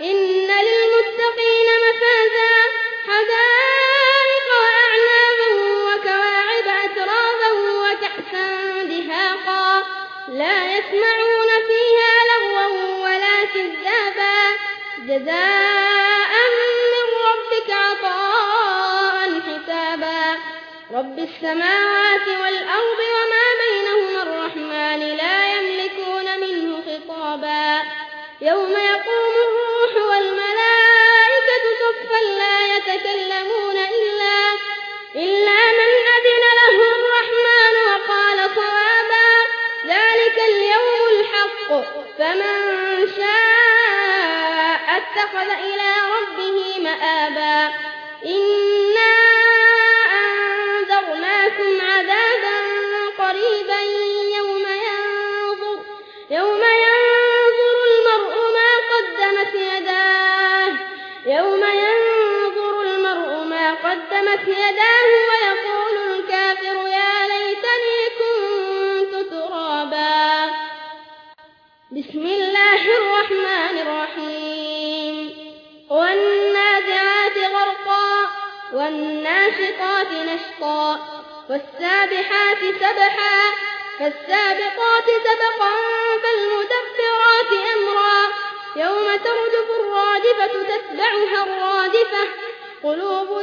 إن للمتقين مفازا. حدائق وأعنابا وكواعب أترابا وكأسا دهاقا. لا يسمعون فيها لغوا ولا كذابا. جزاء من ربك عطاء حسابا. رب السماوات والأرض وما بينهما الرحمن لا يملكون منه خطابا. يوم اليوم الحق فمن شاء اتخذ إلى ربه مآبا. إنا أنذرناكم عذابا قريبا يوم ينظر, يوم ينظر المرء ما قدمت يداه. يوم ينظر المرء ما قدمت يداه ويقول بسم الله الرحمن الرحيم. والنازعات غرقا والناشطات نشطا والسابحات سبحا فالسابقات سبقا فالمدبرات أمرا. يوم ترجف الراجفة تتبعها الرادفة. قلوب